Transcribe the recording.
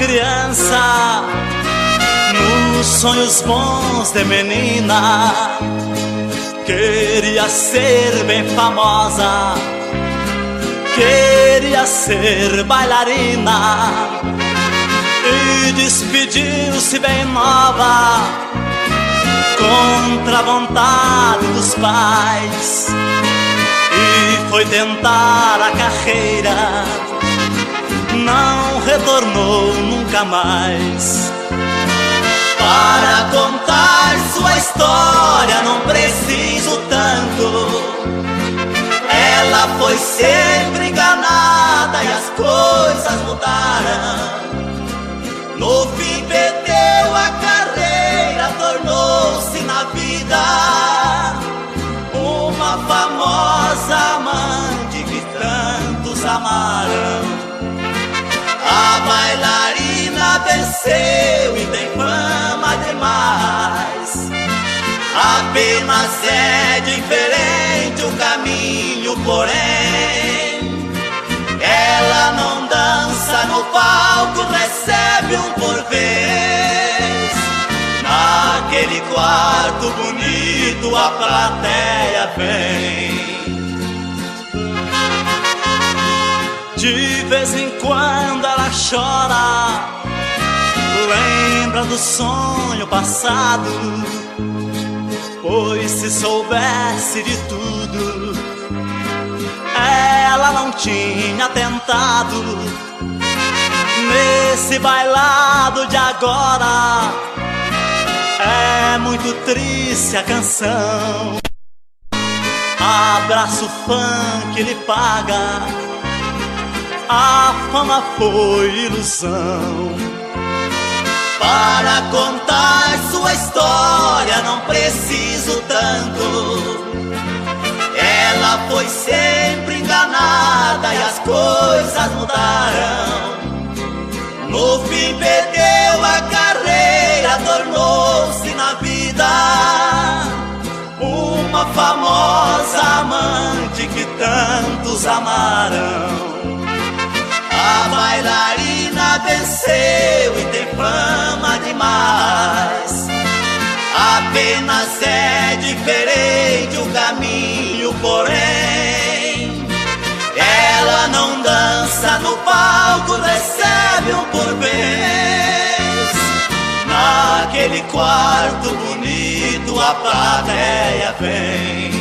criança, nos sonhos bons de menina, queria ser bem famosa, queria ser bailarina e despediu-se bem nova contra a vontade dos pais e foi tentar a carreira não retornou nunca mais. Para contar sua história não preciso tanto. Ela foi sempre enganada e as coisas mudaram. No fim perdeu a carreira, tornou-se na vida uma famosa amante que tantos amaram. Apenas é diferente o caminho, porém. Ela não dança no palco, recebe um por vez. Naquele quarto bonito a plateia vem. De vez em quando ela chora, lembra do sonho passado. Pois se soubesse de tudo, ela não tinha tentado. Nesse bailado de agora, é muito triste a canção. Abraço funk lhe paga a fama foi ilusão. Para contar preciso tanto. Ela foi sempre enganada e as coisas mudaram. No fim perdeu a carreira, tornou-se na vida uma famosa amante que tantos amaram. A bailarina venceu Apenas é diferente o caminho, porém. Ela não dança no palco, recebe um por vez. Naquele quarto bonito a plateia vem.